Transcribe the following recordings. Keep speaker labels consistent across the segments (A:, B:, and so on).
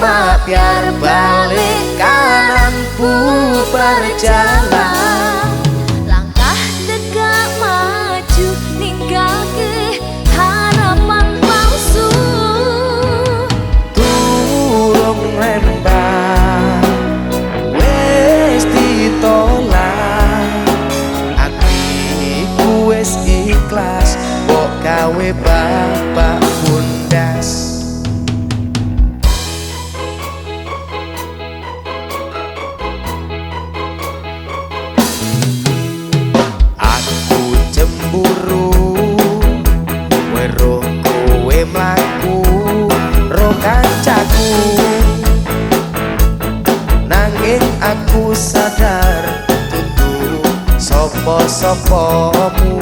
A: mak biar balik kanan bubar jalan nossa forma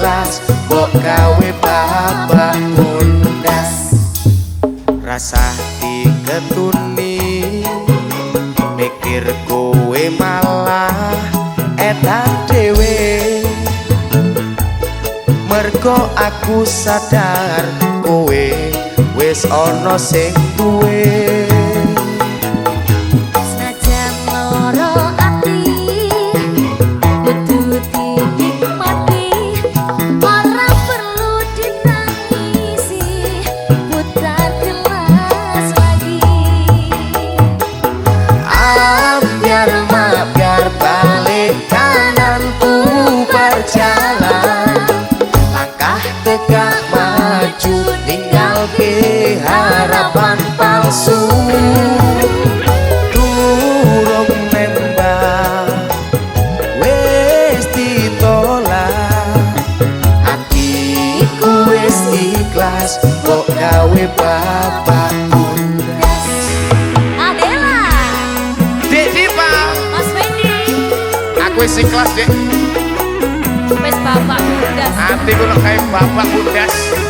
A: ikhlas Kok gawe babak bundas Rasa diketuni Mikir kowe malah Edan dewe Mergo aku sadar kowe wis ana sing duwe palsu Durung nembak Wes ditolak. Hatiku wis ikhlas Kok gawe bapak bundas
B: Adela.
C: Dek
B: Mas
C: aku wis ikhlas
B: bapak
C: kayak bapak bundas.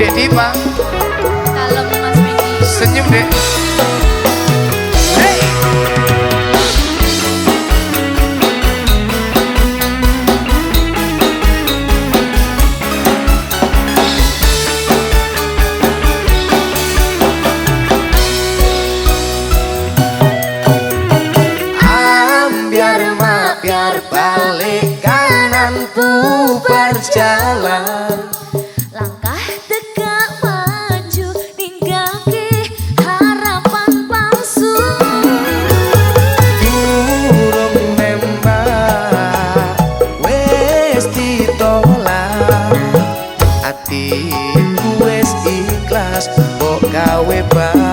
C: Dek Diva,
B: Kalem Mas Fendi
C: senyum dek. Hey,
A: Ambiar mak biar balik kanan bubar
B: out.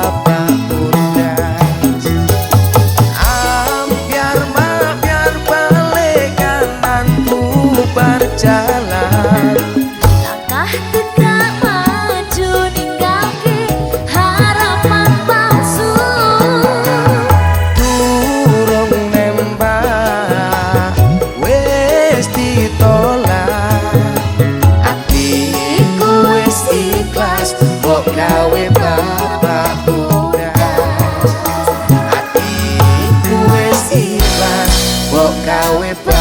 A: boca